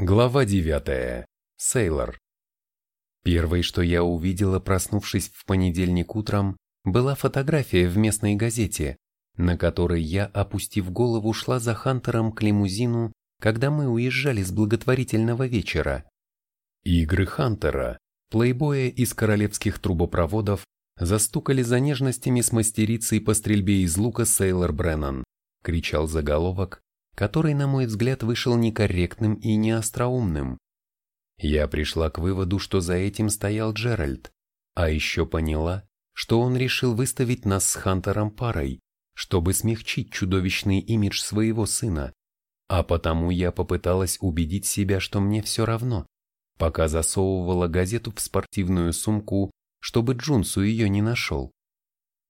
Глава 9. Сейлор. Первой, что я увидела, проснувшись в понедельник утром, была фотография в местной газете, на которой я, опустив голову, шла за Хантером к лимузину, когда мы уезжали с благотворительного вечера. Игры Хантера, плейбоя из королевских трубопроводов, застукали за нежностями с мастерицей по стрельбе из лука Сейлор Бреннан, кричал заголовок, который, на мой взгляд, вышел некорректным и неостроумным. Я пришла к выводу, что за этим стоял Джеральд, а еще поняла, что он решил выставить нас с Хантером парой, чтобы смягчить чудовищный имидж своего сына, а потому я попыталась убедить себя, что мне все равно, пока засовывала газету в спортивную сумку, чтобы Джунсу ее не нашел.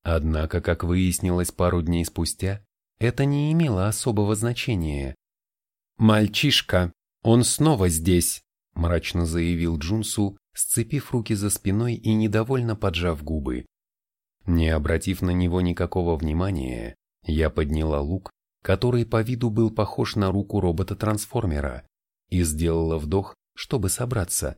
Однако, как выяснилось пару дней спустя, это не имело особого значения. «Мальчишка, он снова здесь», – мрачно заявил Джунсу, сцепив руки за спиной и недовольно поджав губы. Не обратив на него никакого внимания, я подняла лук, который по виду был похож на руку робота-трансформера, и сделала вдох, чтобы собраться.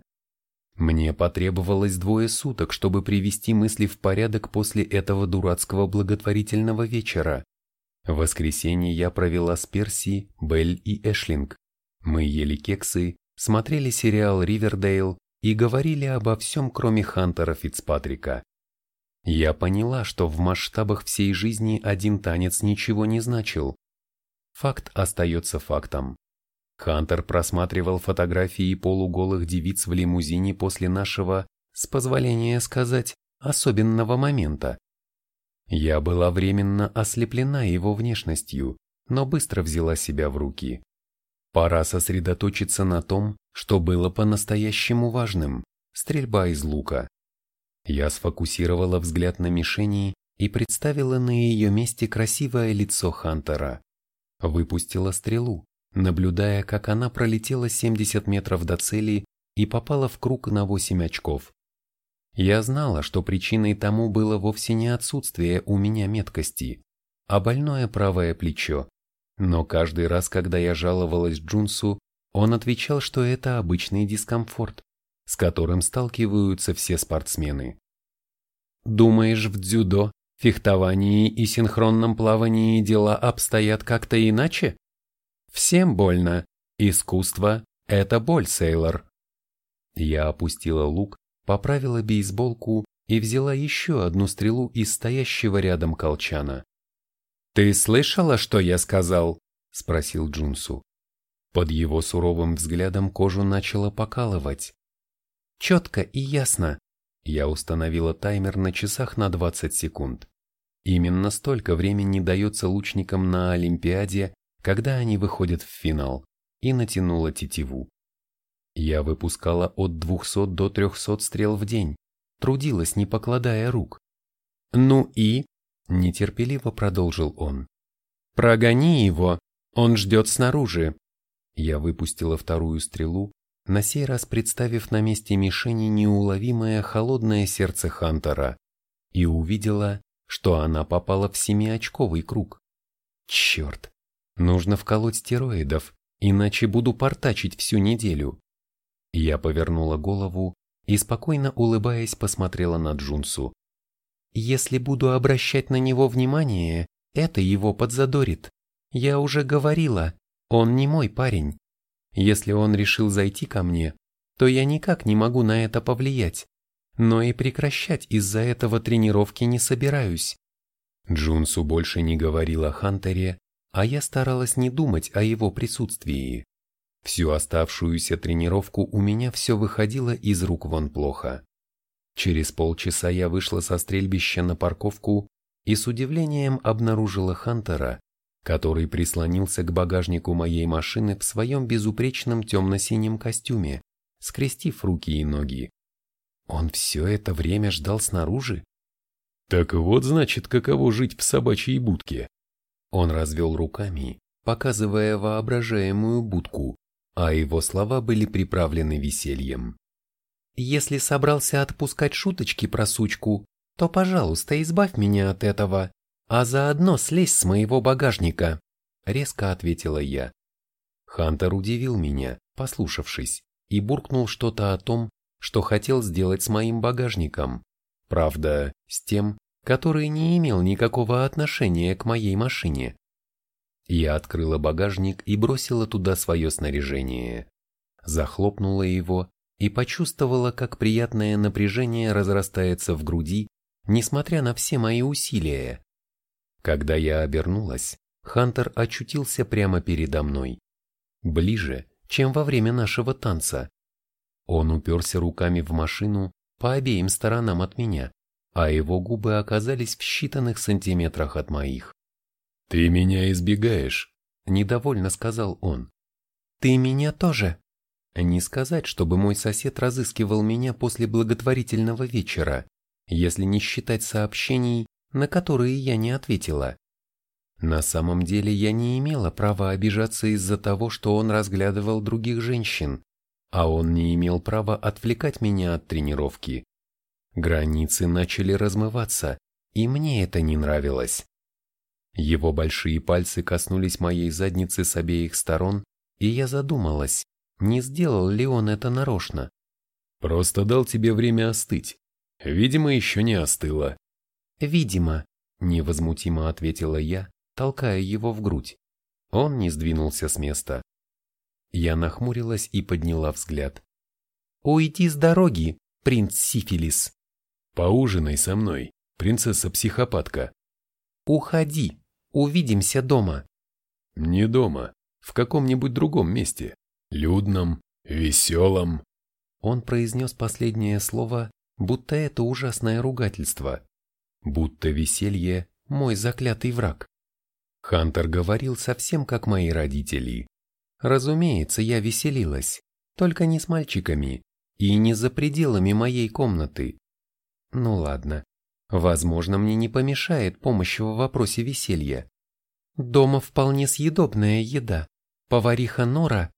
Мне потребовалось двое суток, чтобы привести мысли в порядок после этого дурацкого благотворительного вечера. Воскресенье я провела с Перси, Белль и Эшлинг. Мы ели кексы, смотрели сериал «Ривердейл» и говорили обо всем, кроме Хантера Фицпатрика. Я поняла, что в масштабах всей жизни один танец ничего не значил. Факт остается фактом. Хантер просматривал фотографии полуголых девиц в лимузине после нашего, с позволения сказать, особенного момента. Я была временно ослеплена его внешностью, но быстро взяла себя в руки. Пора сосредоточиться на том, что было по-настоящему важным – стрельба из лука. Я сфокусировала взгляд на мишени и представила на ее месте красивое лицо Хантера. Выпустила стрелу, наблюдая, как она пролетела 70 метров до цели и попала в круг на 8 очков. Я знала, что причиной тому было вовсе не отсутствие у меня меткости, а больное правое плечо. Но каждый раз, когда я жаловалась Джунсу, он отвечал, что это обычный дискомфорт, с которым сталкиваются все спортсмены. «Думаешь, в дзюдо, фехтовании и синхронном плавании дела обстоят как-то иначе? Всем больно. Искусство – это боль, Сейлор». Я опустила лук поправила бейсболку и взяла еще одну стрелу из стоящего рядом колчана. «Ты слышала, что я сказал?» – спросил Джунсу. Под его суровым взглядом кожу начало покалывать. «Четко и ясно». Я установила таймер на часах на 20 секунд. Именно столько времени дается лучникам на Олимпиаде, когда они выходят в финал, и натянула тетиву. Я выпускала от 200 до 300 стрел в день, трудилась, не покладая рук. «Ну и?» – нетерпеливо продолжил он. «Прогони его, он ждет снаружи». Я выпустила вторую стрелу, на сей раз представив на месте мишени неуловимое холодное сердце Хантера, и увидела, что она попала в семиочковый круг. Черт, нужно вколоть стероидов, иначе буду портачить всю неделю. Я повернула голову и, спокойно улыбаясь, посмотрела на Джунсу. «Если буду обращать на него внимание, это его подзадорит. Я уже говорила, он не мой парень. Если он решил зайти ко мне, то я никак не могу на это повлиять. Но и прекращать из-за этого тренировки не собираюсь». Джунсу больше не говорил о Хантере, а я старалась не думать о его присутствии. Всю оставшуюся тренировку у меня все выходило из рук вон плохо. Через полчаса я вышла со стрельбища на парковку и с удивлением обнаружила Хантера, который прислонился к багажнику моей машины в своем безупречном темно-синем костюме, скрестив руки и ноги. Он все это время ждал снаружи? Так вот, значит, каково жить в собачьей будке. Он развел руками, показывая воображаемую будку, а его слова были приправлены весельем. «Если собрался отпускать шуточки про сучку, то, пожалуйста, избавь меня от этого, а заодно слезь с моего багажника», — резко ответила я. Хантер удивил меня, послушавшись, и буркнул что-то о том, что хотел сделать с моим багажником. Правда, с тем, который не имел никакого отношения к моей машине. Я открыла багажник и бросила туда свое снаряжение. Захлопнула его и почувствовала, как приятное напряжение разрастается в груди, несмотря на все мои усилия. Когда я обернулась, Хантер очутился прямо передо мной. Ближе, чем во время нашего танца. Он уперся руками в машину по обеим сторонам от меня, а его губы оказались в считанных сантиметрах от моих. «Ты меня избегаешь», — недовольно сказал он. «Ты меня тоже?» Не сказать, чтобы мой сосед разыскивал меня после благотворительного вечера, если не считать сообщений, на которые я не ответила. На самом деле я не имела права обижаться из-за того, что он разглядывал других женщин, а он не имел права отвлекать меня от тренировки. Границы начали размываться, и мне это не нравилось. Его большие пальцы коснулись моей задницы с обеих сторон, и я задумалась, не сделал ли он это нарочно. «Просто дал тебе время остыть. Видимо, еще не остыло». «Видимо», — невозмутимо ответила я, толкая его в грудь. Он не сдвинулся с места. Я нахмурилась и подняла взгляд. «Уйди с дороги, принц Сифилис!» «Поужинай со мной, принцесса-психопатка!» «Уходи, увидимся дома!» «Не дома, в каком-нибудь другом месте, людном, веселом!» Он произнес последнее слово, будто это ужасное ругательство, будто веселье – мой заклятый враг. Хантер говорил совсем как мои родители. Разумеется, я веселилась, только не с мальчиками и не за пределами моей комнаты. Ну ладно, возможно, мне не помешает помощь в вопросе веселья. Дома вполне съедобная еда. Повариха Нора...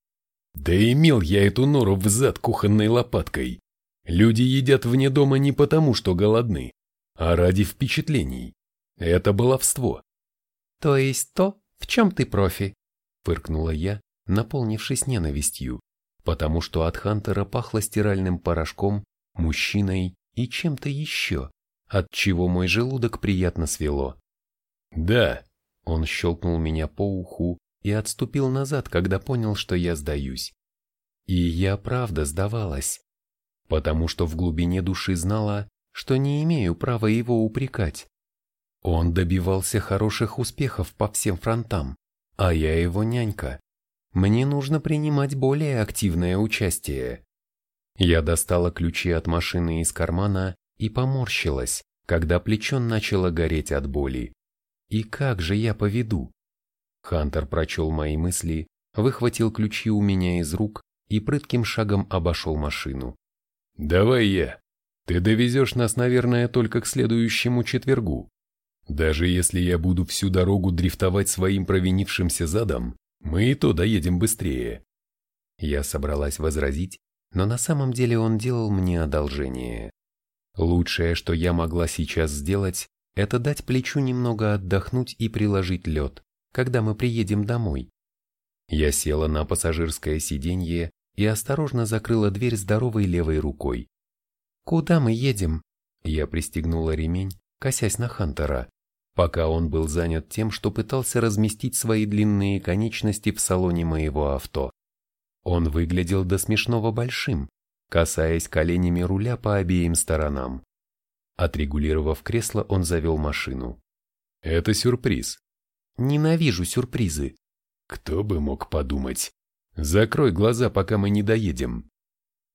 Да имел я эту нору в зад кухонной лопаткой. Люди едят вне дома не потому, что голодны, а ради впечатлений. Это баловство. То есть то, в чем ты профи? Фыркнула я, наполнившись ненавистью, потому что от Хантера пахло стиральным порошком, мужчиной и чем-то еще, от чего мой желудок приятно свело. «Да», — он щелкнул меня по уху и отступил назад, когда понял, что я сдаюсь. И я правда сдавалась, потому что в глубине души знала, что не имею права его упрекать. Он добивался хороших успехов по всем фронтам, а я его нянька. Мне нужно принимать более активное участие. Я достала ключи от машины из кармана и поморщилась, когда плечо начало гореть от боли. И как же я поведу? Хантер прочел мои мысли, выхватил ключи у меня из рук и прытким шагом обошел машину. «Давай я. Ты довезешь нас, наверное, только к следующему четвергу. Даже если я буду всю дорогу дрифтовать своим провинившимся задом, мы и то доедем быстрее. Я собралась возразить, но на самом деле он делал мне одолжение. Лучшее, что я могла сейчас сделать, это дать плечу немного отдохнуть и приложить лед, когда мы приедем домой. Я села на пассажирское сиденье и осторожно закрыла дверь здоровой левой рукой. «Куда мы едем?» Я пристегнула ремень, косясь на Хантера пока он был занят тем, что пытался разместить свои длинные конечности в салоне моего авто. Он выглядел до смешного большим, касаясь коленями руля по обеим сторонам. Отрегулировав кресло, он завел машину. «Это сюрприз». «Ненавижу сюрпризы». «Кто бы мог подумать? Закрой глаза, пока мы не доедем».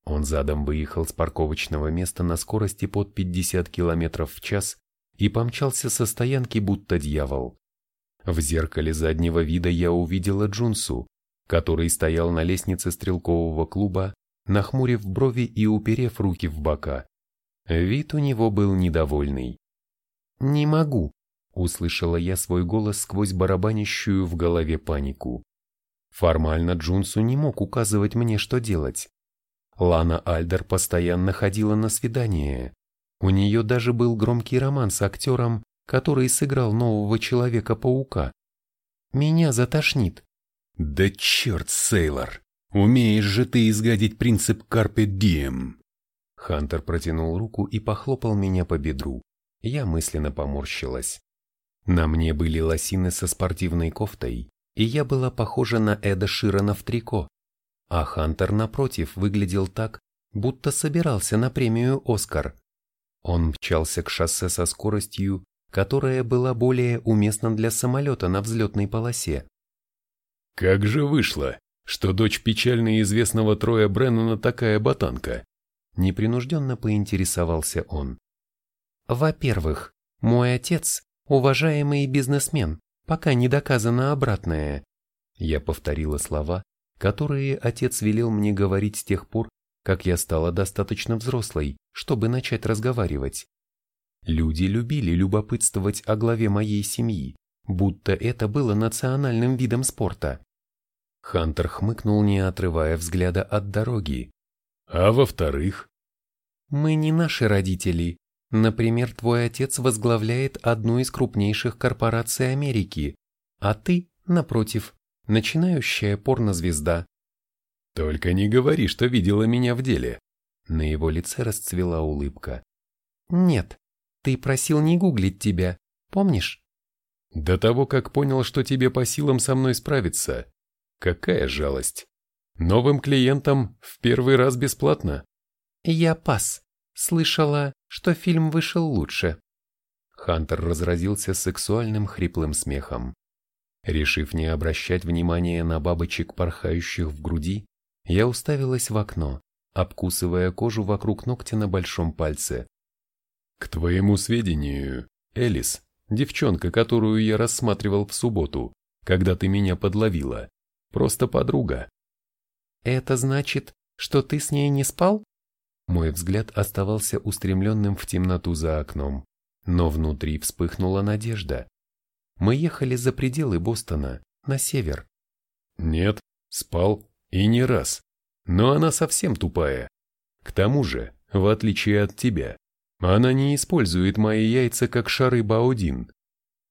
Он задом выехал с парковочного места на скорости под 50 км в час и помчался со стоянки будто дьявол. В зеркале заднего вида я увидела Джунсу, который стоял на лестнице стрелкового клуба, нахмурив брови и уперев руки в бока. Вид у него был недовольный. «Не могу», — услышала я свой голос сквозь барабанящую в голове панику. Формально Джунсу не мог указывать мне, что делать. Лана Альдер постоянно ходила на свидания, у нее даже был громкий роман с актером, который сыграл нового Человека-паука. Меня затошнит. Да черт, Сейлор! Умеешь же ты изгадить принцип Carpe Diem. Хантер протянул руку и похлопал меня по бедру. Я мысленно поморщилась. На мне были лосины со спортивной кофтой, и я была похожа на Эда Ширана в трико. А Хантер, напротив, выглядел так, будто собирался на премию «Оскар». Он мчался к шоссе со скоростью, которая была более уместна для самолета на взлетной полосе. «Как же вышло, что дочь печально известного Троя Бреннана такая ботанка?» Непринужденно поинтересовался он. «Во-первых, мой отец – уважаемый бизнесмен, пока не доказано обратное». Я повторила слова, которые отец велел мне говорить с тех пор, как я стала достаточно взрослой, чтобы начать разговаривать. Люди любили любопытствовать о главе моей семьи, будто это было национальным видом спорта. Хантер хмыкнул, не отрывая взгляда от дороги. А во-вторых? Мы не наши родители. Например, твой отец возглавляет одну из крупнейших корпораций Америки, а ты, напротив, начинающая порнозвезда. Только не говори, что видела меня в деле. На его лице расцвела улыбка. Нет, ты просил не гуглить тебя, помнишь? До того, как понял, что тебе по силам со мной справиться. Какая жалость. Новым клиентам в первый раз бесплатно. Я пас. Слышала, что фильм вышел лучше. Хантер разразился сексуальным хриплым смехом. Решив не обращать внимания на бабочек, порхающих в груди, я уставилась в окно, обкусывая кожу вокруг ногтя на большом пальце. К твоему сведению, Элис, девчонка, которую я рассматривал в субботу, когда ты меня подловила, Просто подруга. Это значит, что ты с ней не спал? Мой взгляд оставался устремленным в темноту за окном, но внутри вспыхнула надежда. Мы ехали за пределы Бостона, на север. Нет, спал, и не раз. Но она совсем тупая. К тому же, в отличие от тебя, она не использует мои яйца как шары Баудин.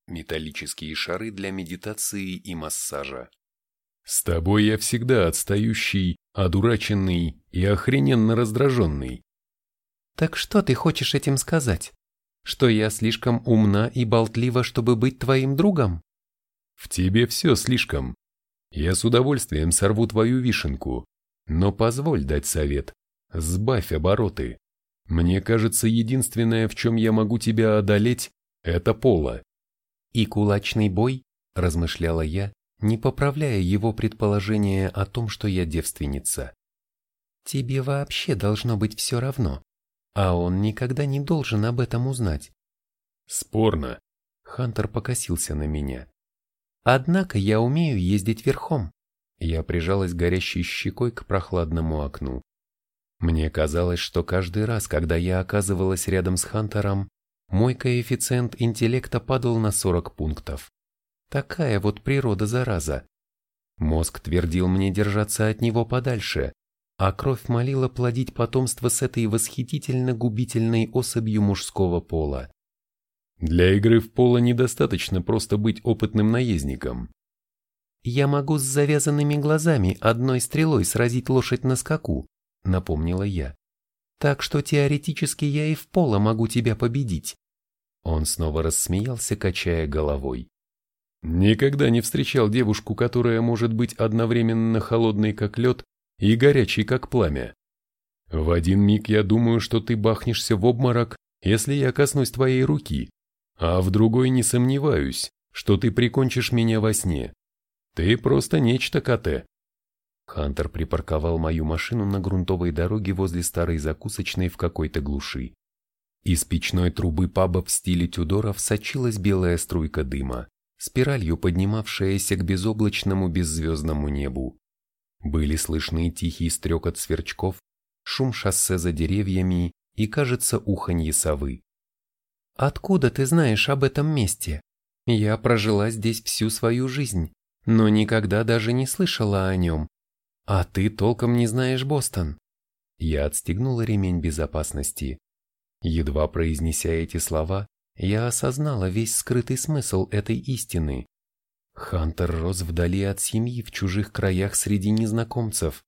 Металлические шары для медитации и массажа. С тобой я всегда отстающий, одураченный и охрененно раздраженный. Так что ты хочешь этим сказать? Что я слишком умна и болтлива, чтобы быть твоим другом? В тебе все слишком. Я с удовольствием сорву твою вишенку, но позволь дать совет. Сбавь обороты. Мне кажется, единственное, в чем я могу тебя одолеть, это пола. И кулачный бой, размышляла я, не поправляя его предположение о том, что я девственница. Тебе вообще должно быть все равно, а он никогда не должен об этом узнать. Спорно. Хантер покосился на меня. Однако я умею ездить верхом. Я прижалась горящей щекой к прохладному окну. Мне казалось, что каждый раз, когда я оказывалась рядом с Хантером, мой коэффициент интеллекта падал на 40 пунктов. Такая вот природа зараза. Мозг твердил мне держаться от него подальше, а кровь молила плодить потомство с этой восхитительно губительной особью мужского пола. Для игры в поло недостаточно просто быть опытным наездником. «Я могу с завязанными глазами одной стрелой сразить лошадь на скаку», — напомнила я. «Так что теоретически я и в поло могу тебя победить». Он снова рассмеялся, качая головой. Никогда не встречал девушку, которая может быть одновременно холодной, как лед, и горячей, как пламя. В один миг я думаю, что ты бахнешься в обморок, если я коснусь твоей руки, а в другой не сомневаюсь, что ты прикончишь меня во сне. Ты просто нечто, Кате. Хантер припарковал мою машину на грунтовой дороге возле старой закусочной в какой-то глуши. Из печной трубы паба в стиле Тюдоров сочилась белая струйка дыма спиралью поднимавшаяся к безоблачному беззвездному небу. Были слышны тихий стрекот сверчков, шум шоссе за деревьями и, кажется, уханье совы. «Откуда ты знаешь об этом месте? Я прожила здесь всю свою жизнь, но никогда даже не слышала о нем. А ты толком не знаешь Бостон». Я отстегнула ремень безопасности. Едва произнеся эти слова, я осознала весь скрытый смысл этой истины. Хантер рос вдали от семьи в чужих краях среди незнакомцев,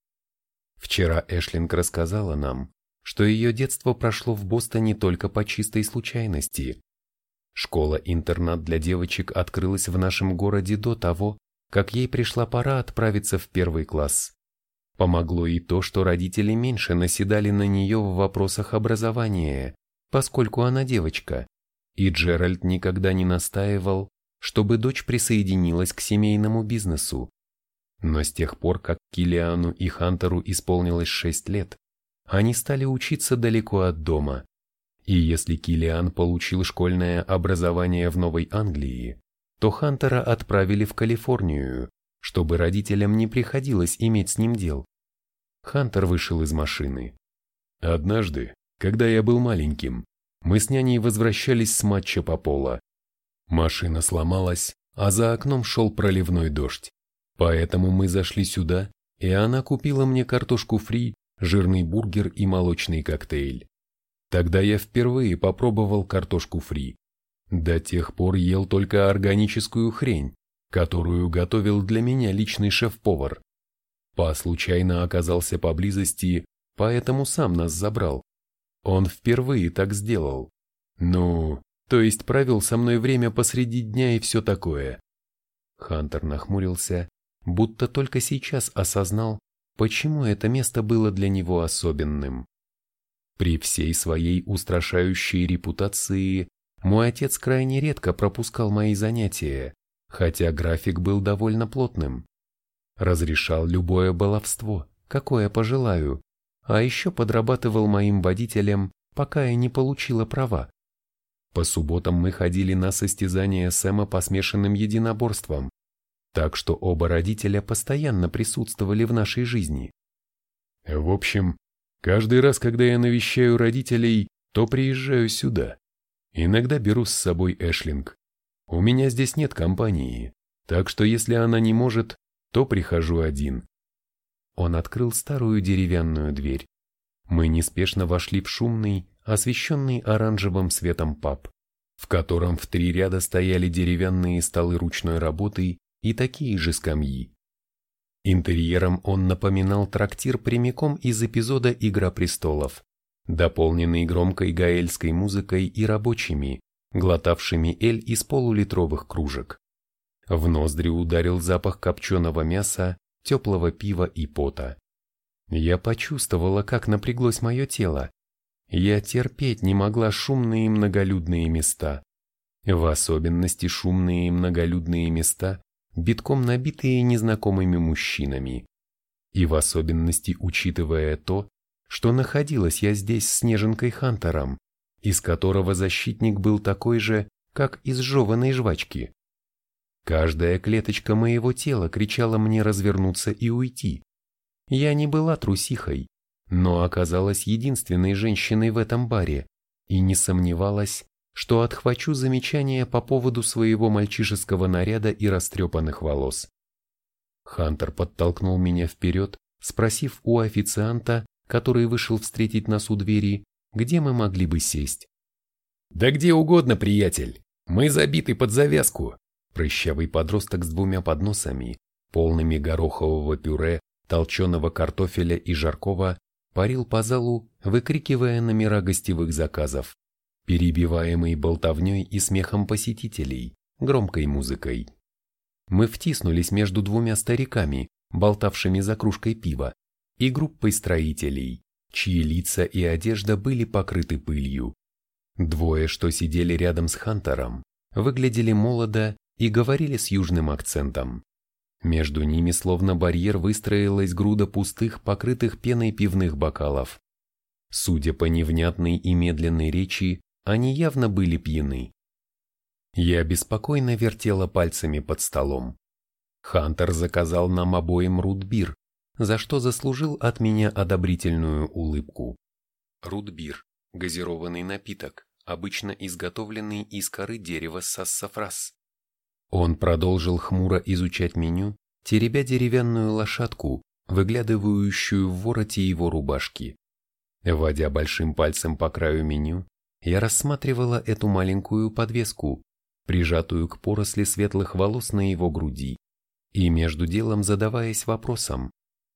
Вчера Эшлинг рассказала нам, что ее детство прошло в Бостоне только по чистой случайности. Школа-интернат для девочек открылась в нашем городе до того, как ей пришла пора отправиться в первый класс. Помогло и то, что родители меньше наседали на нее в вопросах образования, поскольку она девочка, и Джеральд никогда не настаивал, чтобы дочь присоединилась к семейному бизнесу. Но с тех пор, как Килиану и Хантеру исполнилось 6 лет, они стали учиться далеко от дома. И если Килиан получил школьное образование в Новой Англии, то Хантера отправили в Калифорнию, чтобы родителям не приходилось иметь с ним дел. Хантер вышел из машины. Однажды, когда я был маленьким, мы с няней возвращались с матча по пола. Машина сломалась, а за окном шел проливной дождь. Поэтому мы зашли сюда, и она купила мне картошку фри, жирный бургер и молочный коктейль. Тогда я впервые попробовал картошку фри. До тех пор ел только органическую хрень, которую готовил для меня личный шеф-повар. Па случайно оказался поблизости, поэтому сам нас забрал. Он впервые так сделал. Ну, то есть провел со мной время посреди дня и все такое. Хантер нахмурился будто только сейчас осознал, почему это место было для него особенным. При всей своей устрашающей репутации мой отец крайне редко пропускал мои занятия, хотя график был довольно плотным. Разрешал любое баловство, какое пожелаю, а еще подрабатывал моим водителем, пока я не получила права. По субботам мы ходили на состязания Сэма по смешанным единоборствам, так что оба родителя постоянно присутствовали в нашей жизни. В общем, каждый раз, когда я навещаю родителей, то приезжаю сюда. Иногда беру с собой Эшлинг. У меня здесь нет компании, так что если она не может, то прихожу один. Он открыл старую деревянную дверь. Мы неспешно вошли в шумный, освещенный оранжевым светом паб, в котором в три ряда стояли деревянные столы ручной работы и такие же скамьи. Интерьером он напоминал трактир прямиком из эпизода «Игра престолов», дополненный громкой гаэльской музыкой и рабочими, глотавшими эль из полулитровых кружек. В ноздри ударил запах копченого мяса, теплого пива и пота. Я почувствовала, как напряглось мое тело. Я терпеть не могла шумные многолюдные места. В особенности шумные и многолюдные места, битком набитые незнакомыми мужчинами. И в особенности учитывая то, что находилась я здесь с Снеженкой Хантером, из которого защитник был такой же, как из жеванной жвачки. Каждая клеточка моего тела кричала мне развернуться и уйти. Я не была трусихой, но оказалась единственной женщиной в этом баре и не сомневалась, что отхвачу замечания по поводу своего мальчишеского наряда и растрепанных волос. Хантер подтолкнул меня вперед, спросив у официанта, который вышел встретить нас у двери, где мы могли бы сесть. «Да где угодно, приятель! Мы забиты под завязку!» Прыщавый подросток с двумя подносами, полными горохового пюре, толченого картофеля и жаркого, парил по залу, выкрикивая номера гостевых заказов перебиваемый болтовней и смехом посетителей, громкой музыкой. Мы втиснулись между двумя стариками, болтавшими за кружкой пива, и группой строителей, чьи лица и одежда были покрыты пылью. Двое, что сидели рядом с Хантером, выглядели молодо и говорили с южным акцентом. Между ними словно барьер выстроилась груда пустых, покрытых пеной пивных бокалов. Судя по невнятной и медленной речи, они явно были пьяны. Я беспокойно вертела пальцами под столом. Хантер заказал нам обоим рудбир, за что заслужил от меня одобрительную улыбку. Рудбир – газированный напиток, обычно изготовленный из коры дерева сассафрас. Он продолжил хмуро изучать меню, теребя деревянную лошадку, выглядывающую в вороте его рубашки. Водя большим пальцем по краю меню, я рассматривала эту маленькую подвеску, прижатую к поросли светлых волос на его груди, и между делом задаваясь вопросом,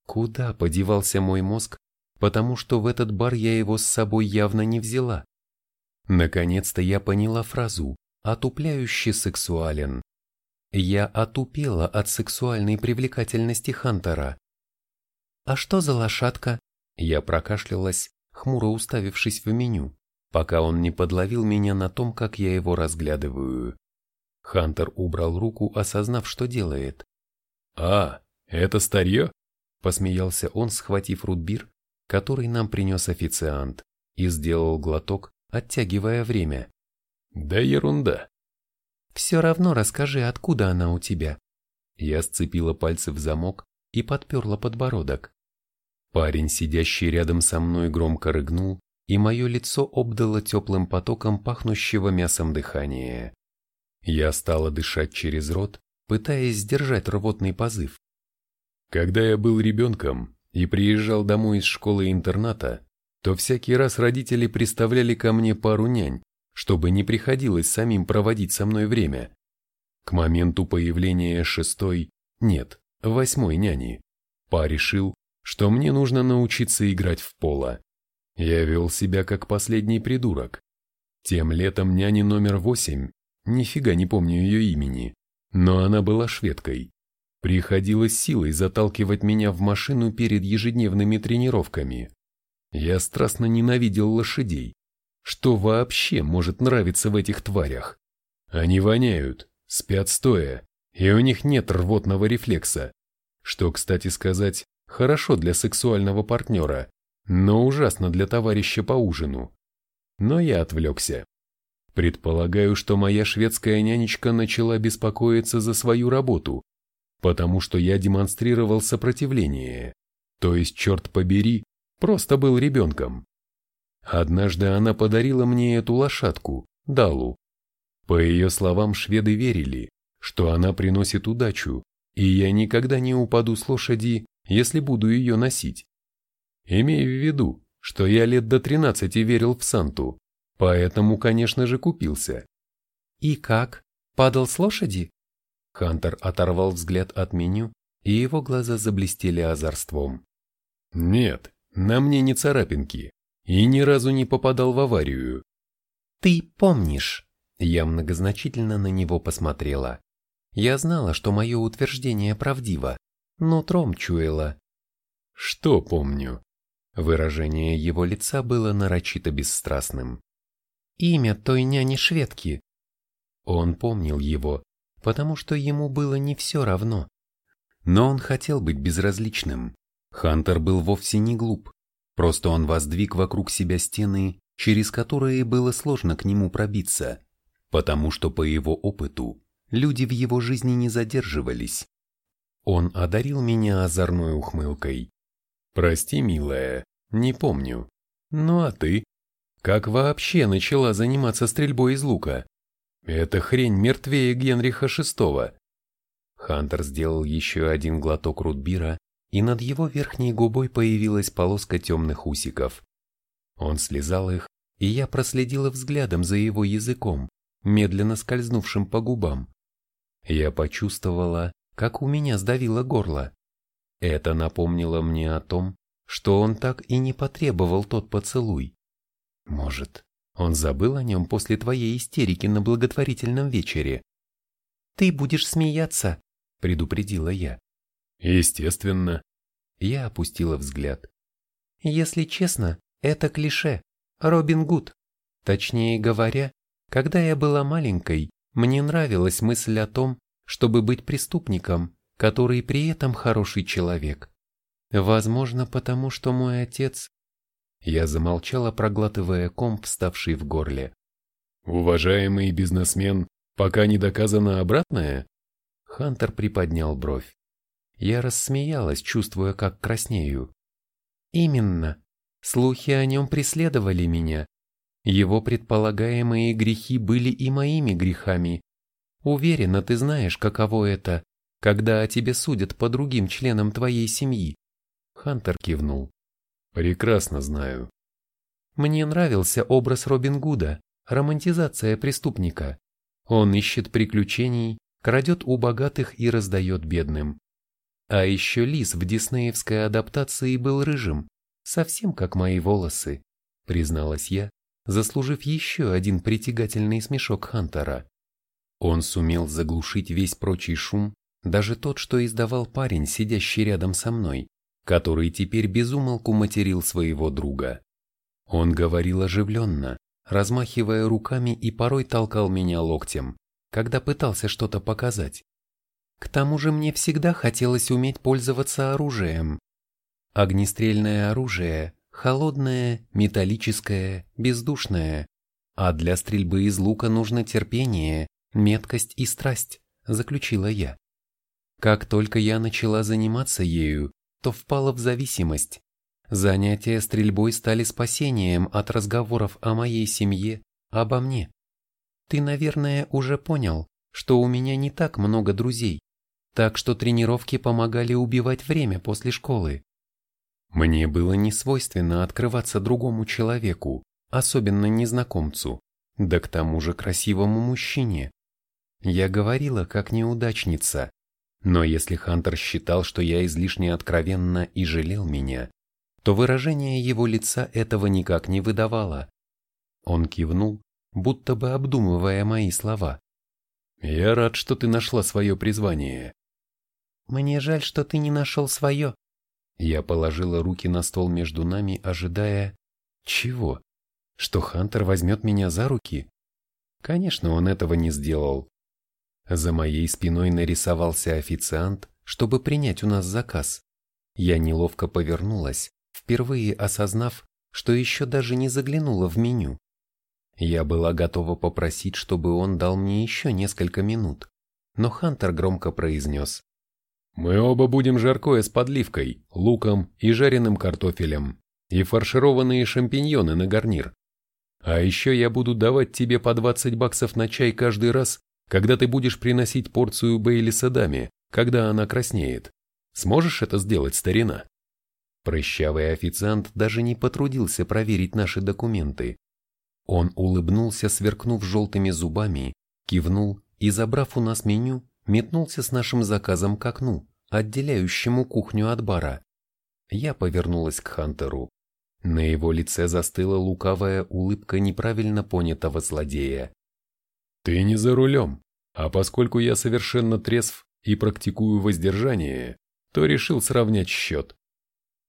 Куда подевался мой мозг, потому что в этот бар я его с собой явно не взяла. Наконец-то я поняла фразу «отупляюще сексуален». Я отупела от сексуальной привлекательности Хантера. «А что за лошадка?» Я прокашлялась, хмуро уставившись в меню, пока он не подловил меня на том, как я его разглядываю. Хантер убрал руку, осознав, что делает. «А, это старье?» – посмеялся он, схватив рутбир, который нам принес официант, и сделал глоток, оттягивая время. «Да ерунда!» «Все равно расскажи, откуда она у тебя?» Я сцепила пальцы в замок и подперла подбородок. Парень, сидящий рядом со мной, громко рыгнул, и мое лицо обдало теплым потоком пахнущего мясом дыхания. Я стала дышать через рот, пытаясь сдержать рвотный позыв. Когда я был ребенком и приезжал домой из школы-интерната, то всякий раз родители приставляли ко мне пару нянь, чтобы не приходилось самим проводить со мной время. К моменту появления шестой, нет, восьмой няни, па решил, что мне нужно научиться играть в поло. Я вел себя как последний придурок. Тем летом няни номер восемь, нифига не помню ее имени, но она была шведкой. Приходилось силой заталкивать меня в машину перед ежедневными тренировками. Я страстно ненавидел лошадей. Что вообще может нравиться в этих тварях? Они воняют, спят стоя, и у них нет рвотного рефлекса. Что, кстати сказать, хорошо для сексуального партнера, но ужасно для товарища по ужину. Но я отвлекся. Предполагаю, что моя шведская нянечка начала беспокоиться за свою работу, потому что я демонстрировал сопротивление, то есть, черт побери, просто был ребенком. Однажды она подарила мне эту лошадку, Далу. По ее словам, шведы верили, что она приносит удачу, и я никогда не упаду с лошади, если буду ее носить. Имея в виду, что я лет до 13 верил в Санту, поэтому, конечно же, купился. «И как? Падал с лошади?» Хантер оторвал взгляд от меню, и его глаза заблестели озорством. «Нет, на мне не царапинки, и ни разу не попадал в аварию». «Ты помнишь?» Я многозначительно на него посмотрела. Я знала, что мое утверждение правдиво, но тром чуяла. «Что помню?» Выражение его лица было нарочито бесстрастным. «Имя той няни-шведки». Он помнил его, потому что ему было не все равно. Но он хотел быть безразличным. Хантер был вовсе не глуп, просто он воздвиг вокруг себя стены, через которые было сложно к нему пробиться, потому что по его опыту люди в его жизни не задерживались. Он одарил меня озорной ухмылкой. «Прости, милая, не помню. Ну а ты? Как вообще начала заниматься стрельбой из лука? Эта хрень мертвее Генриха VI». Хантер сделал еще один глоток рутбира, и над его верхней губой появилась полоска темных усиков. Он слезал их, и я проследила взглядом за его языком, медленно скользнувшим по губам. Я почувствовала, как у меня сдавило горло. Это напомнило мне о том, что он так и не потребовал тот поцелуй. Может, он забыл о нем после твоей истерики на благотворительном вечере? «Ты будешь смеяться», — предупредила я. «Естественно». Я опустила взгляд. «Если честно, это клише. Робин Гуд. Точнее говоря, когда я была маленькой, мне нравилась мысль о том, чтобы быть преступником, который при этом хороший человек. Возможно, потому что мой отец... Я замолчала, проглатывая ком, вставший в горле. «Уважаемый бизнесмен, пока не доказано обратное?» Хантер приподнял бровь. Я рассмеялась, чувствуя, как краснею. «Именно. Слухи о нем преследовали меня. Его предполагаемые грехи были и моими грехами, Уверена, ты знаешь, каково это, когда о тебе судят по другим членам твоей семьи. Хантер кивнул. Прекрасно знаю. Мне нравился образ Робин Гуда, романтизация преступника. Он ищет приключений, крадет у богатых и раздает бедным. А еще лис в диснеевской адаптации был рыжим, совсем как мои волосы, призналась я, заслужив еще один притягательный смешок Хантера. Он сумел заглушить весь прочий шум, даже тот, что издавал парень, сидящий рядом со мной, который теперь безумолку материл своего друга. Он говорил оживленно, размахивая руками и порой толкал меня локтем, когда пытался что-то показать. К тому же мне всегда хотелось уметь пользоваться оружием. Огнестрельное оружие – холодное, металлическое, бездушное. А для стрельбы из лука нужно терпение, меткость и страсть, заключила я. Как только я начала заниматься ею, то впала в зависимость. Занятия стрельбой стали спасением от разговоров о моей семье, обо мне. Ты, наверное, уже понял, что у меня не так много друзей, так что тренировки помогали убивать время после школы. Мне было не свойственно открываться другому человеку, особенно незнакомцу, да к тому же красивому мужчине. Я говорила как неудачница, но если Хантер считал, что я излишне откровенна и жалел меня, то выражение его лица этого никак не выдавало. Он кивнул, будто бы обдумывая мои слова. «Я рад, что ты нашла свое призвание». «Мне жаль, что ты не нашел свое». Я положила руки на стол между нами, ожидая... Чего? Что Хантер возьмет меня за руки? Конечно, он этого не сделал. За моей спиной нарисовался официант, чтобы принять у нас заказ. Я неловко повернулась, впервые осознав, что еще даже не заглянула в меню. Я была готова попросить, чтобы он дал мне еще несколько минут, но Хантер громко произнес. «Мы оба будем жаркое с подливкой, луком и жареным картофелем, и фаршированные шампиньоны на гарнир. А еще я буду давать тебе по 20 баксов на чай каждый раз, когда ты будешь приносить порцию Бейлиса даме, когда она краснеет. Сможешь это сделать, старина?» Прыщавый официант даже не потрудился проверить наши документы. Он улыбнулся, сверкнув желтыми зубами, кивнул и, забрав у нас меню, метнулся с нашим заказом к окну, отделяющему кухню от бара. Я повернулась к Хантеру. На его лице застыла лукавая улыбка неправильно понятого злодея. «Ты не за рулем, а поскольку я совершенно трезв и практикую воздержание, то решил сравнять счет.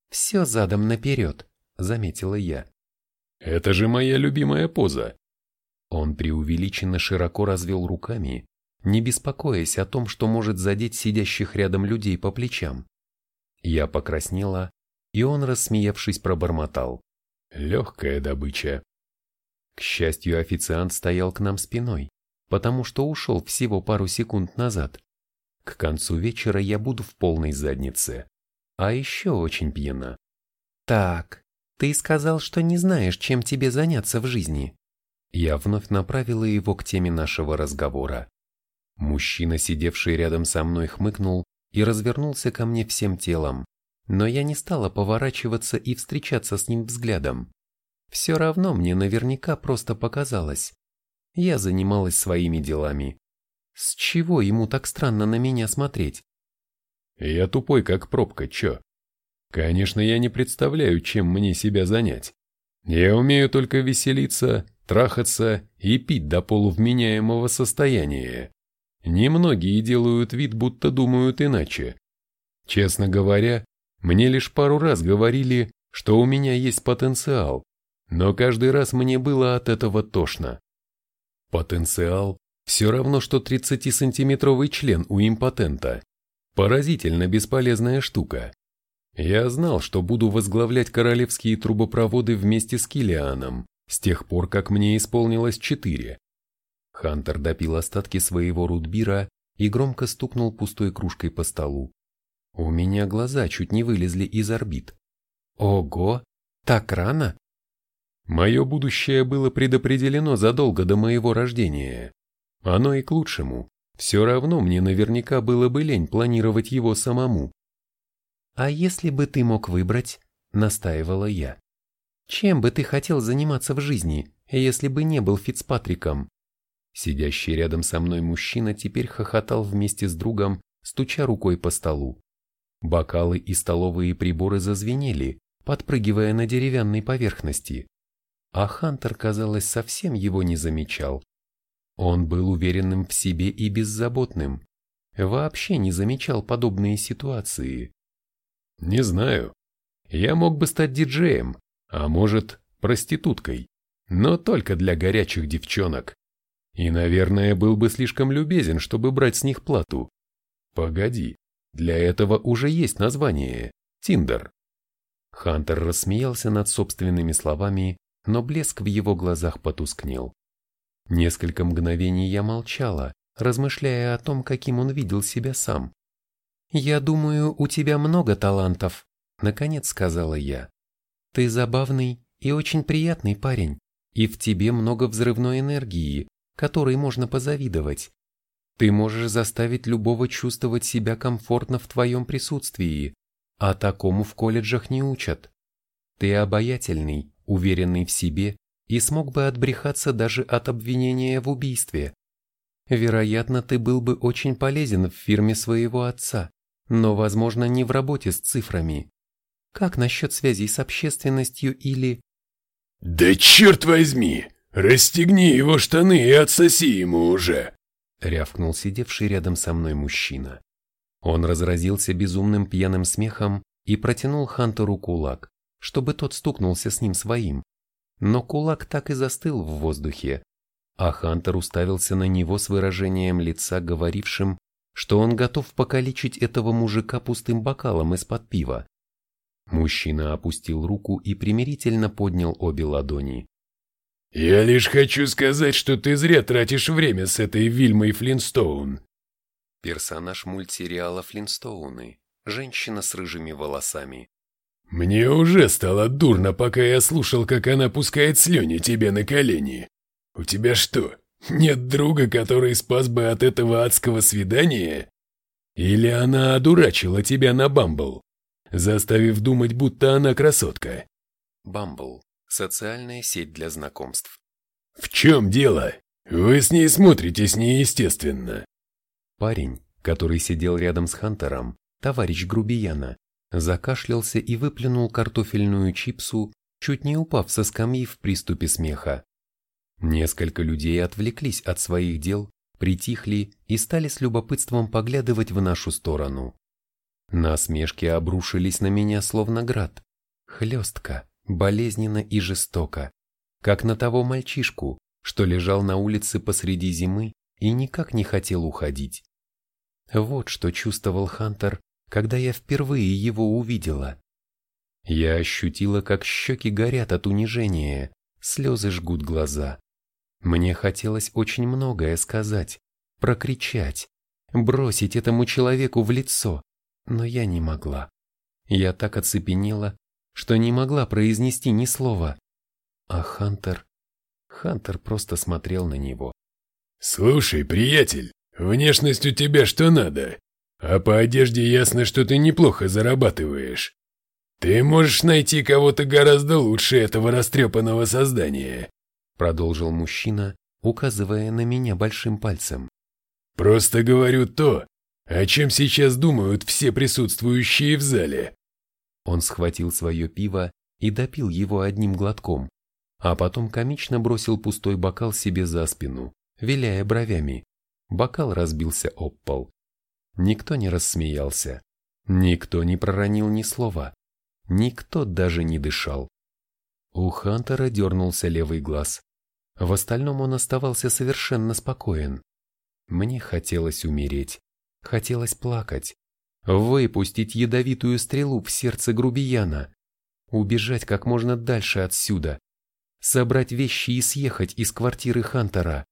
«Все задом наперед», — заметила я. «Это же моя любимая поза». Он преувеличенно широко развел руками, не беспокоясь о том, что может задеть сидящих рядом людей по плечам. Я покраснела, и он, рассмеявшись, пробормотал. «Легкая добыча». К счастью, официант стоял к нам спиной, потому что ушел всего пару секунд назад. К концу вечера я буду в полной заднице а еще очень пьяна. «Так, ты сказал, что не знаешь, чем тебе заняться в жизни». Я вновь направила его к теме нашего разговора. Мужчина, сидевший рядом со мной, хмыкнул и развернулся ко мне всем телом, но я не стала поворачиваться и встречаться с ним взглядом. Все равно мне наверняка просто показалось. Я занималась своими делами. С чего ему так странно на меня смотреть? Я тупой, как пробка, чё? Конечно, я не представляю, чем мне себя занять. Я умею только веселиться, трахаться и пить до полувменяемого состояния. Немногие делают вид, будто думают иначе. Честно говоря, мне лишь пару раз говорили, что у меня есть потенциал, но каждый раз мне было от этого тошно. Потенциал – все равно, что 30-сантиметровый член у импотента. Поразительно бесполезная штука. Я знал, что буду возглавлять королевские трубопроводы вместе с Килианом, с тех пор, как мне исполнилось четыре. Хантер допил остатки своего рудбира и громко стукнул пустой кружкой по столу. У меня глаза чуть не вылезли из орбит. Ого, так рано? Мое будущее было предопределено задолго до моего рождения. Оно и к лучшему. Все равно мне наверняка было бы лень планировать его самому. «А если бы ты мог выбрать?» – настаивала я. «Чем бы ты хотел заниматься в жизни, если бы не был Фицпатриком?» Сидящий рядом со мной мужчина теперь хохотал вместе с другом, стуча рукой по столу. Бокалы и столовые приборы зазвенели, подпрыгивая на деревянной поверхности. А Хантер, казалось, совсем его не замечал. Он был уверенным в себе и беззаботным. Вообще не замечал подобные ситуации. Не знаю. Я мог бы стать диджеем, а может, проституткой. Но только для горячих девчонок. И, наверное, был бы слишком любезен, чтобы брать с них плату. Погоди, для этого уже есть название – Тиндер. Хантер рассмеялся над собственными словами, но блеск в его глазах потускнел. Несколько мгновений я молчала, размышляя о том, каким он видел себя сам. «Я думаю, у тебя много талантов», — наконец сказала я. «Ты забавный и очень приятный парень, и в тебе много взрывной энергии, которой можно позавидовать. Ты можешь заставить любого чувствовать себя комфортно в твоем присутствии, а такому в колледжах не учат. Ты обаятельный, уверенный в себе и смог бы отбрехаться даже от обвинения в убийстве. Вероятно, ты был бы очень полезен в фирме своего отца, но, возможно, не в работе с цифрами. Как насчет связей с общественностью или... «Да черт возьми! Расстегни его штаны и отсоси ему уже!» рявкнул сидевший рядом со мной мужчина. Он разразился безумным пьяным смехом и протянул Хантеру кулак, чтобы тот стукнулся с ним своим. Но кулак так и застыл в воздухе, а Хантер уставился на него с выражением лица, говорившим, что он готов покалечить этого мужика пустым бокалом из-под пива. Мужчина опустил руку и примирительно поднял обе ладони. «Я лишь хочу сказать, что ты зря тратишь время с этой Вильмой Флинстоун». Персонаж мультсериала «Флинстоуны», женщина с рыжими волосами. «Мне уже стало дурно, пока я слушал, как она пускает слюни тебе на колени. У тебя что, нет друга, который спас бы от этого адского свидания? Или она одурачила тебя на Бамбл, заставив думать, будто она красотка?» Бамбл – социальная сеть для знакомств. «В чем дело? Вы с ней смотритесь неестественно». Парень, который сидел рядом с Хантером, товарищ Грубияна, закашлялся и выплюнул картофельную чипсу, чуть не упав со скамьи в приступе смеха. Несколько людей отвлеклись от своих дел, притихли и стали с любопытством поглядывать в нашу сторону. Насмешки обрушились на меня словно град. Хлестко, болезненно и жестоко, как на того мальчишку, что лежал на улице посреди зимы и никак не хотел уходить. Вот что чувствовал Хантер, когда я впервые его увидела. Я ощутила, как щеки горят от унижения, слезы жгут глаза. Мне хотелось очень многое сказать, прокричать, бросить этому человеку в лицо, но я не могла. Я так оцепенела, что не могла произнести ни слова. А Хантер... Хантер просто смотрел на него. «Слушай, приятель, внешность у тебя что надо, а по одежде ясно, что ты неплохо зарабатываешь. Ты можешь найти кого-то гораздо лучше этого растрепанного создания», продолжил мужчина, указывая на меня большим пальцем. «Просто говорю то, о чем сейчас думают все присутствующие в зале». Он схватил свое пиво и допил его одним глотком, а потом комично бросил пустой бокал себе за спину, виляя бровями. Бокал разбился об пол. Никто не рассмеялся. Никто не проронил ни слова. Никто даже не дышал. У Хантера дернулся левый глаз. В остальном он оставался совершенно спокоен. Мне хотелось умереть. Хотелось плакать. Выпустить ядовитую стрелу в сердце грубияна. Убежать как можно дальше отсюда. Собрать вещи и съехать из квартиры Хантера.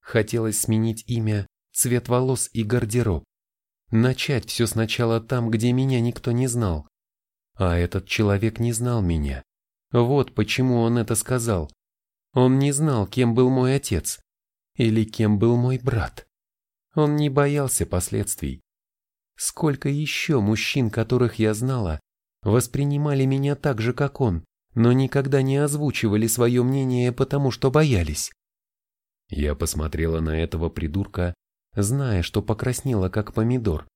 Хотелось сменить имя, цвет волос и гардероб. Начать все сначала там, где меня никто не знал. А этот человек не знал меня. Вот почему он это сказал. Он не знал, кем был мой отец. Или кем был мой брат. Он не боялся последствий. Сколько еще мужчин, которых я знала, воспринимали меня так же, как он, но никогда не озвучивали свое мнение, потому что боялись. Я посмотрела на этого придурка, зная, что покраснела, как помидор.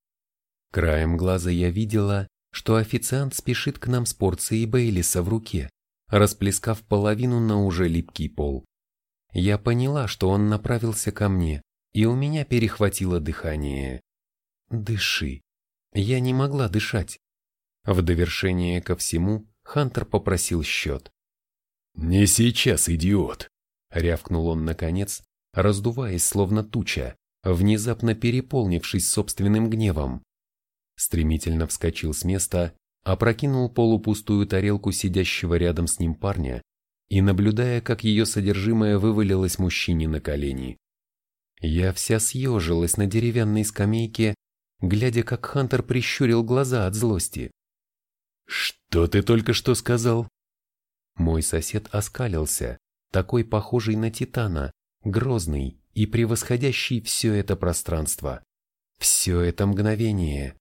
Краем глаза я видела, что официант спешит к нам с порцией Бейлиса в руке, расплескав половину на уже липкий пол. Я поняла, что он направился ко мне, и у меня перехватило дыхание. «Дыши». Я не могла дышать. В довершение ко всему Хантер попросил счет. «Не сейчас, идиот!» — рявкнул он наконец, раздуваясь словно туча, внезапно переполнившись собственным гневом. Стремительно вскочил с места, опрокинул полупустую тарелку сидящего рядом с ним парня и наблюдая, как ее содержимое вывалилось мужчине на колени. Я вся съежилась на деревянной скамейке, глядя, как Хантер прищурил глаза от злости. «Что ты только что сказал?» Мой сосед оскалился, такой похожий на Титана, грозный и превосходящий все это пространство. Все это мгновение.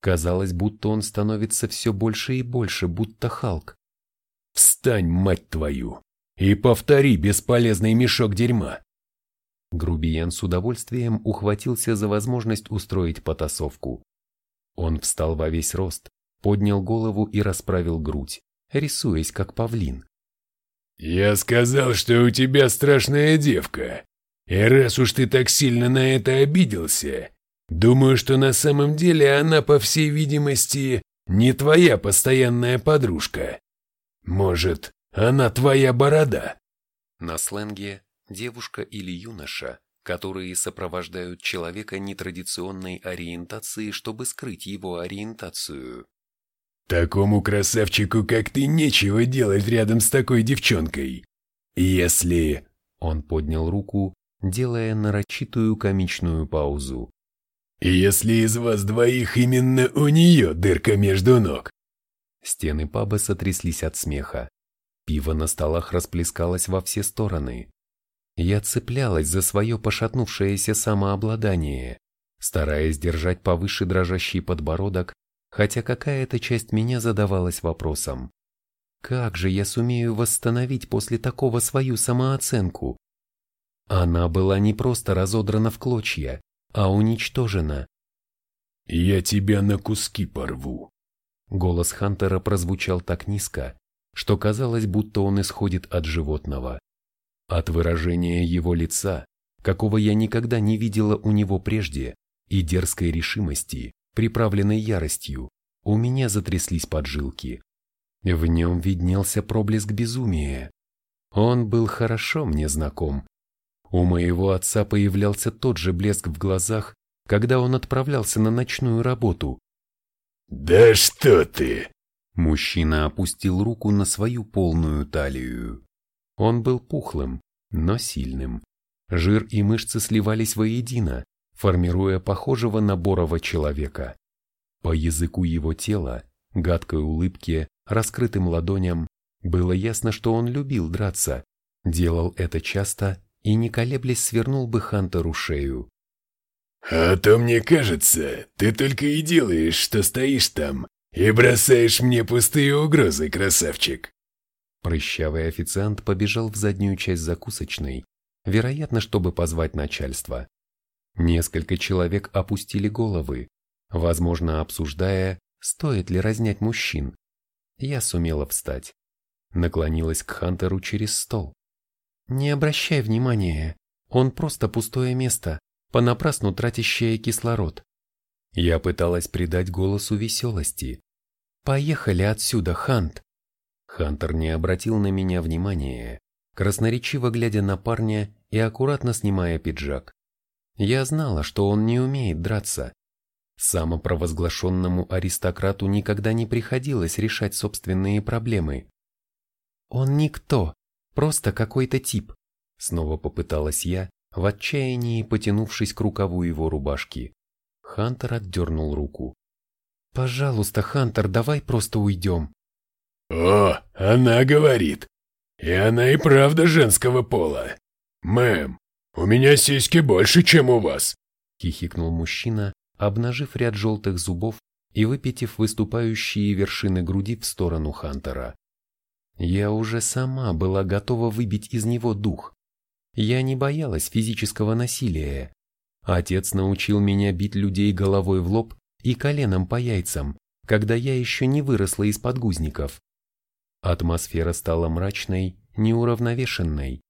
Казалось, будто он становится все больше и больше, будто Халк. «Встань, мать твою, и повтори бесполезный мешок дерьма!» Грубиян с удовольствием ухватился за возможность устроить потасовку. Он встал во весь рост, поднял голову и расправил грудь, рисуясь как павлин. «Я сказал, что у тебя страшная девка, и раз уж ты так сильно на это обиделся, думаю, что на самом деле она, по всей видимости, не твоя постоянная подружка. Может, она твоя борода?» На сленге девушка или юноша, которые сопровождают человека нетрадиционной ориентации, чтобы скрыть его ориентацию. Такому красавчику, как ты, нечего делать рядом с такой девчонкой. Если... Он поднял руку, делая нарочитую комичную паузу. «Если из вас двоих именно у нее дырка между ног?» Стены паба сотряслись от смеха. Пиво на столах расплескалось во все стороны. Я цеплялась за свое пошатнувшееся самообладание, стараясь держать повыше дрожащий подбородок хотя какая-то часть меня задавалась вопросом. Как же я сумею восстановить после такого свою самооценку? Она была не просто разодрана в клочья, а уничтожена. «Я тебя на куски порву». Голос Хантера прозвучал так низко, что казалось, будто он исходит от животного. От выражения его лица, какого я никогда не видела у него прежде, и дерзкой решимости, приправленной яростью, у меня затряслись поджилки. В нем виднелся проблеск безумия. Он был хорошо мне знаком. У моего отца появлялся тот же блеск в глазах, когда он отправлялся на ночную работу. «Да что ты!» Мужчина опустил руку на свою полную талию. Он был пухлым, но сильным. Жир и мышцы сливались воедино, формируя похожего на Борова человека. По языку его тела, гадкой улыбке, раскрытым ладоням, было ясно, что он любил драться, делал это часто и, не колеблясь, свернул бы Хантеру шею. «А то мне кажется, ты только и делаешь, что стоишь там и бросаешь мне пустые угрозы, красавчик!» Прыщавый официант побежал в заднюю часть закусочной, вероятно, чтобы позвать начальство. Несколько человек опустили головы, возможно, обсуждая, стоит ли разнять мужчин. Я сумела встать. Наклонилась к Хантеру через стол. «Не обращай внимания, он просто пустое место, понапрасну тратящее кислород». Я пыталась придать голосу веселости. «Поехали отсюда, Хант!» Хантер не обратил на меня внимания, красноречиво глядя на парня и аккуратно снимая пиджак. Я знала, что он не умеет драться. Самопровозглашенному аристократу никогда не приходилось решать собственные проблемы. «Он никто, просто какой-то тип», — снова попыталась я, в отчаянии потянувшись к рукаву его рубашки. Хантер отдернул руку. «Пожалуйста, Хантер, давай просто уйдем». «О, она говорит. И она и правда женского пола. Мэм, «У меня сиськи больше, чем у вас!» — хихикнул мужчина, обнажив ряд желтых зубов и выпитив выступающие вершины груди в сторону Хантера. Я уже сама была готова выбить из него дух. Я не боялась физического насилия. Отец научил меня бить людей головой в лоб и коленом по яйцам, когда я еще не выросла из подгузников. Атмосфера стала мрачной, неуравновешенной.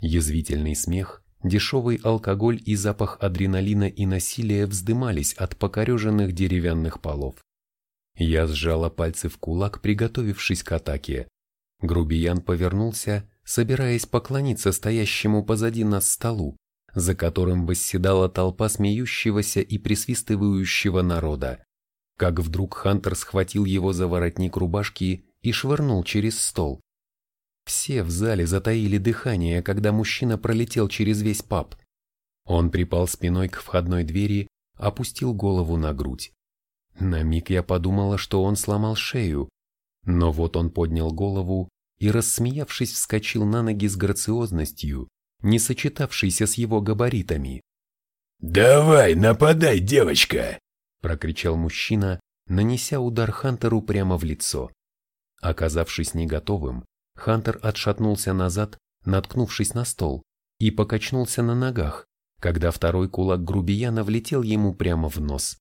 Язвительный смех, дешевый алкоголь и запах адреналина и насилия вздымались от покореженных деревянных полов. Я сжала пальцы в кулак, приготовившись к атаке. Грубиян повернулся, собираясь поклониться стоящему позади нас столу, за которым восседала толпа смеющегося и присвистывающего народа. Как вдруг Хантер схватил его за воротник рубашки и швырнул через стол. Все в зале затаили дыхание, когда мужчина пролетел через весь паб. Он припал спиной к входной двери, опустил голову на грудь. На миг я подумала, что он сломал шею, но вот он поднял голову и, рассмеявшись, вскочил на ноги с грациозностью, не сочетавшейся с его габаритами. «Давай, нападай, девочка!» – прокричал мужчина, нанеся удар Хантеру прямо в лицо. Оказавшись не готовым, Хантер отшатнулся назад, наткнувшись на стол, и покачнулся на ногах, когда второй кулак грубияна влетел ему прямо в нос.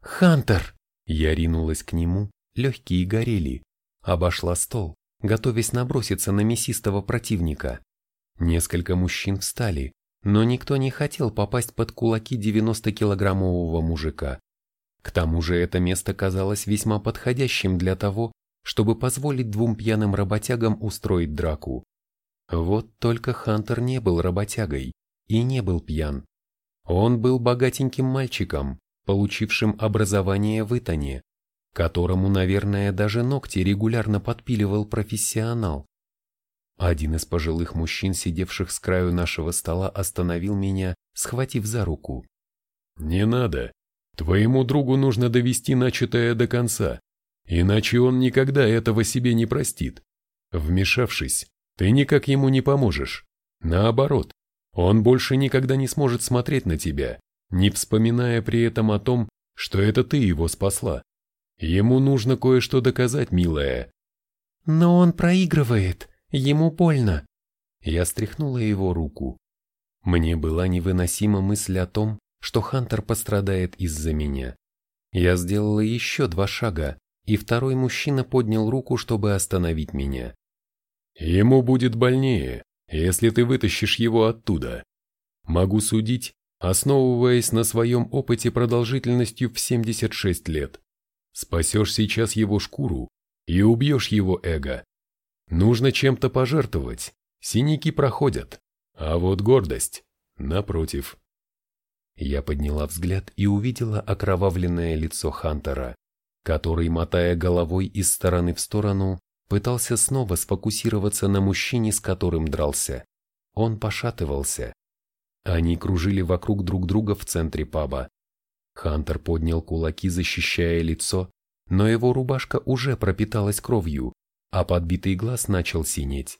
«Хантер!» Я ринулась к нему, легкие горели, обошла стол, готовясь наброситься на мясистого противника. Несколько мужчин встали, но никто не хотел попасть под кулаки 90-килограммового мужика. К тому же это место казалось весьма подходящим для того, чтобы позволить двум пьяным работягам устроить драку. Вот только Хантер не был работягой и не был пьян. Он был богатеньким мальчиком, получившим образование в Итане, которому, наверное, даже ногти регулярно подпиливал профессионал. Один из пожилых мужчин, сидевших с краю нашего стола, остановил меня, схватив за руку. «Не надо. Твоему другу нужно довести начатое до конца, иначе он никогда этого себе не простит. Вмешавшись, ты никак ему не поможешь. Наоборот, он больше никогда не сможет смотреть на тебя, не вспоминая при этом о том, что это ты его спасла. Ему нужно кое-что доказать, милая. Но он проигрывает, ему больно. Я стряхнула его руку. Мне была невыносима мысль о том, что Хантер пострадает из-за меня. Я сделала еще два шага, и второй мужчина поднял руку, чтобы остановить меня. Ему будет больнее, если ты вытащишь его оттуда. Могу судить, основываясь на своем опыте продолжительностью в 76 лет. Спасешь сейчас его шкуру и убьешь его эго. Нужно чем-то пожертвовать, синяки проходят, а вот гордость, напротив. Я подняла взгляд и увидела окровавленное лицо Хантера, который, мотая головой из стороны в сторону, пытался снова сфокусироваться на мужчине, с которым дрался. Он пошатывался, они кружили вокруг друг друга в центре паба. Хантер поднял кулаки, защищая лицо, но его рубашка уже пропиталась кровью, а подбитый глаз начал синеть.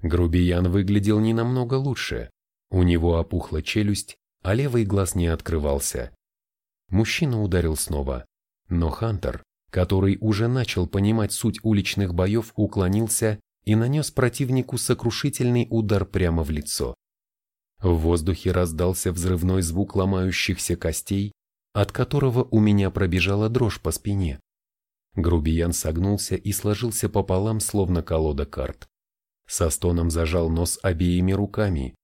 Грубиян выглядел не намного лучше. У него опухла челюсть, а левый глаз не открывался. Мужчина ударил снова, но Хантер, который уже начал понимать суть уличных боев, уклонился и нанес противнику сокрушительный удар прямо в лицо. В воздухе раздался взрывной звук ломающихся костей, от которого у меня пробежала дрожь по спине. Грубиян согнулся и сложился пополам, словно колода карт. Со стоном зажал нос обеими руками.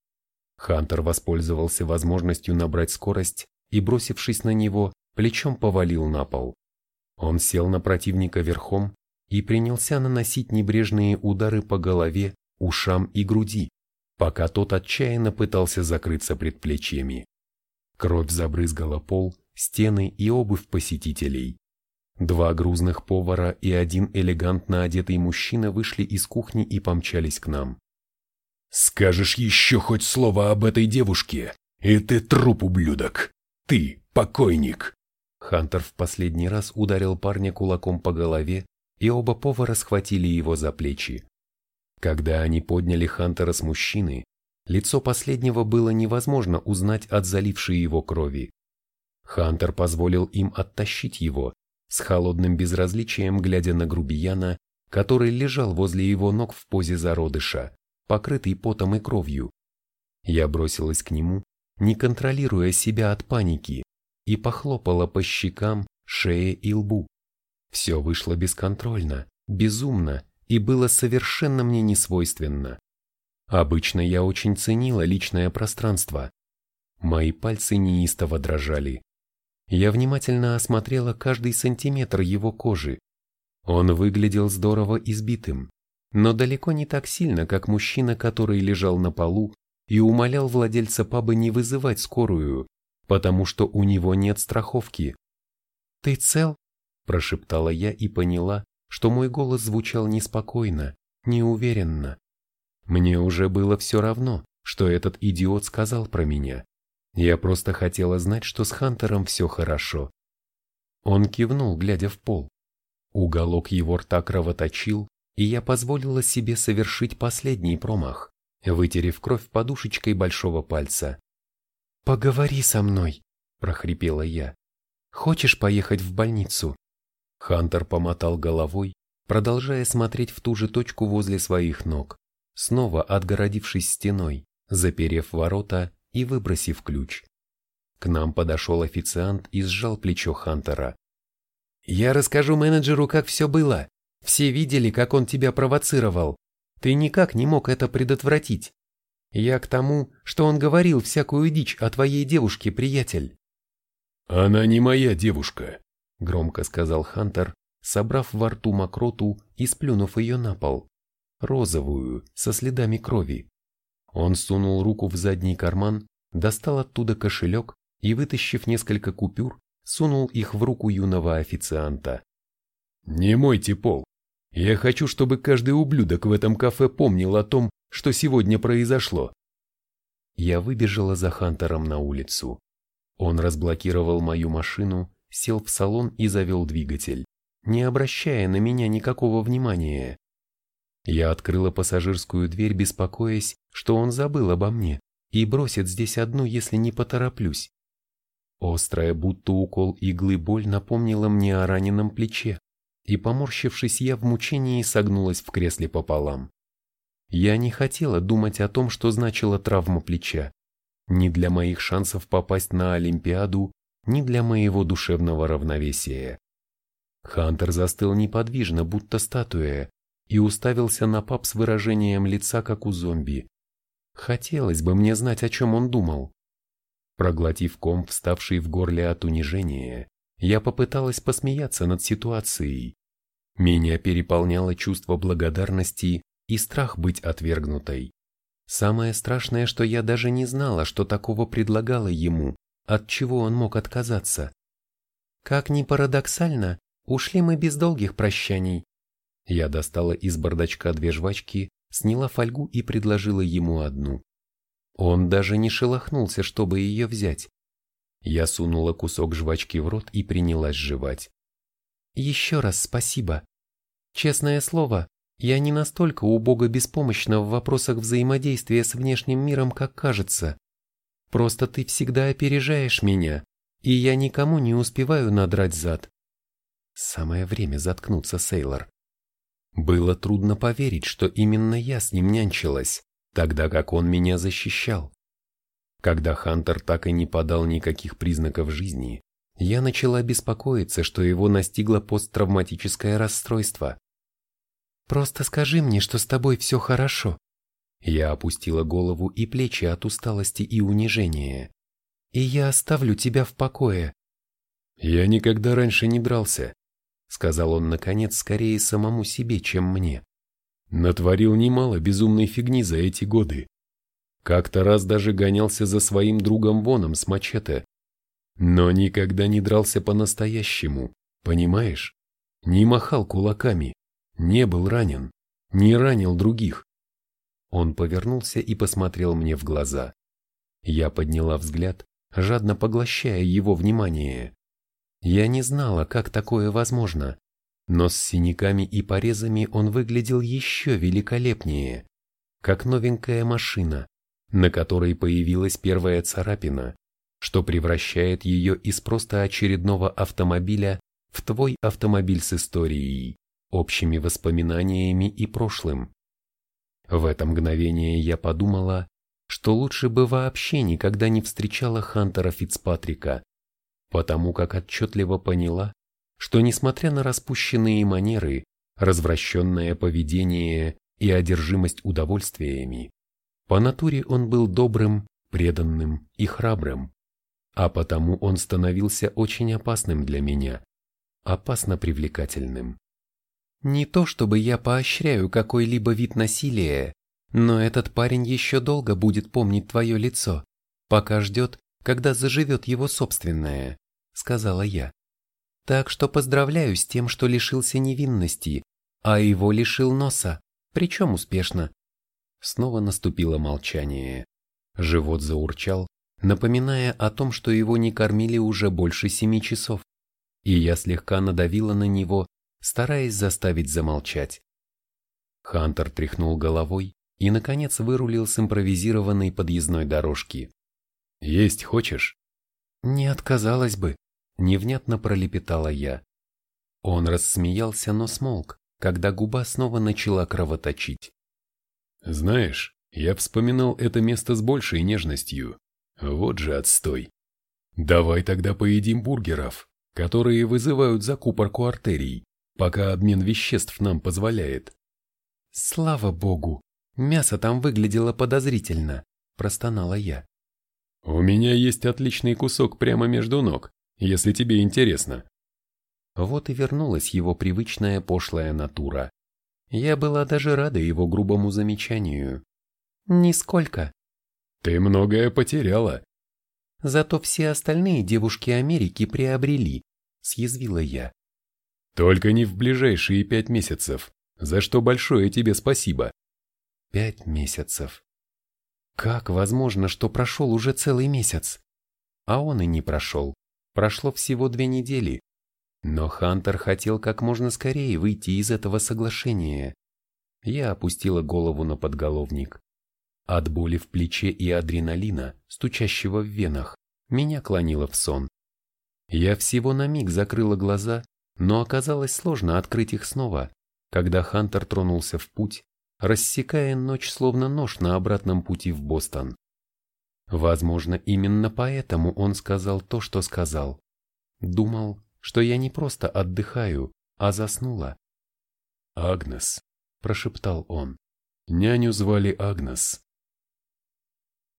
Хантер воспользовался возможностью набрать скорость и, бросившись на него, плечом повалил на пол. Он сел на противника верхом и принялся наносить небрежные удары по голове, ушам и груди, пока тот отчаянно пытался закрыться предплечьями. Кровь забрызгала пол, стены и обувь посетителей. Два грузных повара и один элегантно одетый мужчина вышли из кухни и помчались к нам. «Скажешь еще хоть слово об этой девушке, и ты труп, ублюдок! Ты покойник!» Хантер в последний раз ударил парня кулаком по голове, и оба повара схватили его за плечи. Когда они подняли Хантера с мужчины, лицо последнего было невозможно узнать от залившей его крови. Хантер позволил им оттащить его, с холодным безразличием глядя на грубияна, который лежал возле его ног в позе зародыша, покрытый потом и кровью. Я бросилась к нему, не контролируя себя от паники, и похлопала по щекам, шее и лбу. Все вышло бесконтрольно, безумно и было совершенно мне несвойственно. Обычно я очень ценила личное пространство. Мои пальцы неистово дрожали. Я внимательно осмотрела каждый сантиметр его кожи. Он выглядел здорово избитым, но далеко не так сильно, как мужчина, который лежал на полу и умолял владельца паба не вызывать скорую, потому что у него нет страховки. «Ты цел?» – прошептала я и поняла, что мой голос звучал неспокойно, неуверенно. Мне уже было все равно, что этот идиот сказал про меня. Я просто хотела знать, что с Хантером все хорошо. Он кивнул, глядя в пол. Уголок его рта кровоточил, и я позволила себе совершить последний промах, вытерев кровь подушечкой большого пальца. «Поговори со мной», – прохрипела я. «Хочешь поехать в больницу?» Хантер помотал головой, продолжая смотреть в ту же точку возле своих ног, снова отгородившись стеной, заперев ворота и выбросив ключ. К нам подошел официант и сжал плечо Хантера. «Я расскажу менеджеру, как все было. Все видели, как он тебя провоцировал. Ты никак не мог это предотвратить. Я к тому, что он говорил всякую дичь о твоей девушке, приятель». «Она не моя девушка», — громко сказал Хантер, собрав во рту мокроту и сплюнув ее на пол. Розовую, со следами крови. Он сунул руку в задний карман, достал оттуда кошелек и, вытащив несколько купюр, сунул их в руку юного официанта. «Не мойте пол. Я хочу, чтобы каждый ублюдок в этом кафе помнил о том, что сегодня произошло». Я выбежала за Хантером на улицу. Он разблокировал мою машину сел в салон и завел двигатель, не обращая на меня никакого внимания. Я открыла пассажирскую дверь, беспокоясь, что он забыл обо мне и бросит здесь одну, если не потороплюсь. Острая, будто укол иглы боль напомнила мне о раненом плече, и, поморщившись, я в мучении согнулась в кресле пополам. Я не хотела думать о том, что значила травма плеча. Ни для моих шансов попасть на Олимпиаду, ни для моего душевного равновесия. Хантер застыл неподвижно, будто статуя, и уставился на пап с выражением лица, как у зомби. Хотелось бы мне знать, о чем он думал. Проглотив ком, вставший в горле от унижения, я попыталась посмеяться над ситуацией. Меня переполняло чувство благодарности и страх быть отвергнутой. Самое страшное, что я даже не знала, что такого предлагала ему, от чего он мог отказаться. Как ни парадоксально, ушли мы без долгих прощаний. Я достала из бардачка две жвачки, сняла фольгу и предложила ему одну. Он даже не шелохнулся, чтобы ее взять. Я сунула кусок жвачки в рот и принялась жевать. Еще раз спасибо. Честное слово, я не настолько убого беспомощна в вопросах взаимодействия с внешним миром, как кажется. Просто ты всегда опережаешь меня, и я никому не успеваю надрать зад. Самое время заткнуться, Сейлор. Было трудно поверить, что именно я с ним нянчилась, тогда как он меня защищал. Когда Хантер так и не подал никаких признаков жизни, я начала беспокоиться, что его настигло посттравматическое расстройство. «Просто скажи мне, что с тобой все хорошо», я опустила голову и плечи от усталости и унижения. И я оставлю тебя в покое. Я никогда раньше не дрался, сказал он наконец скорее самому себе, чем мне. Натворил немало безумной фигни за эти годы. Как-то раз даже гонялся за своим другом Воном с мачете. Но никогда не дрался по-настоящему, понимаешь? Не махал кулаками, не был ранен, не ранил других. Он повернулся и посмотрел мне в глаза. Я подняла взгляд, жадно поглощая его внимание. Я не знала, как такое возможно, но с синяками и порезами он выглядел еще великолепнее, как новенькая машина, на которой появилась первая царапина, что превращает ее из просто очередного автомобиля в твой автомобиль с историей, общими воспоминаниями и прошлым. В это мгновение я подумала, что лучше бы вообще никогда не встречала Хантера Фицпатрика. потому как отчетливо поняла, что несмотря на распущенные манеры, развращенное поведение и одержимость удовольствиями, по натуре он был добрым, преданным и храбрым, а потому он становился очень опасным для меня, опасно привлекательным. Не то чтобы я поощряю какой-либо вид насилия, но этот парень еще долго будет помнить твое лицо, пока ждет, когда заживет его собственное, сказала я. Так что поздравляю с тем, что лишился невинности, а его лишил носа, причем успешно. Снова наступило молчание. Живот заурчал, напоминая о том, что его не кормили уже больше семи часов, и я слегка надавила на него, стараясь заставить замолчать. Хантер тряхнул головой и, наконец, вырулил с импровизированной подъездной дорожки. «Есть хочешь?» «Не отказалась бы», — невнятно пролепетала я. Он рассмеялся, но смолк, когда губа снова начала кровоточить. «Знаешь, я вспоминал это место с большей нежностью. Вот же отстой. Давай тогда поедим бургеров, которые вызывают закупорку артерий, пока обмен веществ нам позволяет. Слава богу, мясо там выглядело подозрительно, простонала я. У меня есть отличный кусок прямо между ног, если тебе интересно. Вот и вернулась его привычная пошлая натура. Я была даже рада его грубому замечанию. Нисколько. Ты многое потеряла. Зато все остальные девушки Америки приобрели, съязвила я. Только не в ближайшие пять месяцев, за что большое тебе спасибо. Пять месяцев. Как возможно, что прошел уже целый месяц? А он и не прошел. Прошло всего две недели. Но Хантер хотел как можно скорее выйти из этого соглашения. Я опустила голову на подголовник. От боли в плече и адреналина, стучащего в венах, меня клонило в сон. Я всего на миг закрыла глаза, но оказалось сложно открыть их снова, когда Хантер тронулся в путь, рассекая ночь словно нож на обратном пути в Бостон. Возможно, именно поэтому он сказал то, что сказал. Думал, что я не просто отдыхаю, а заснула. «Агнес», – прошептал он. Няню звали Агнес.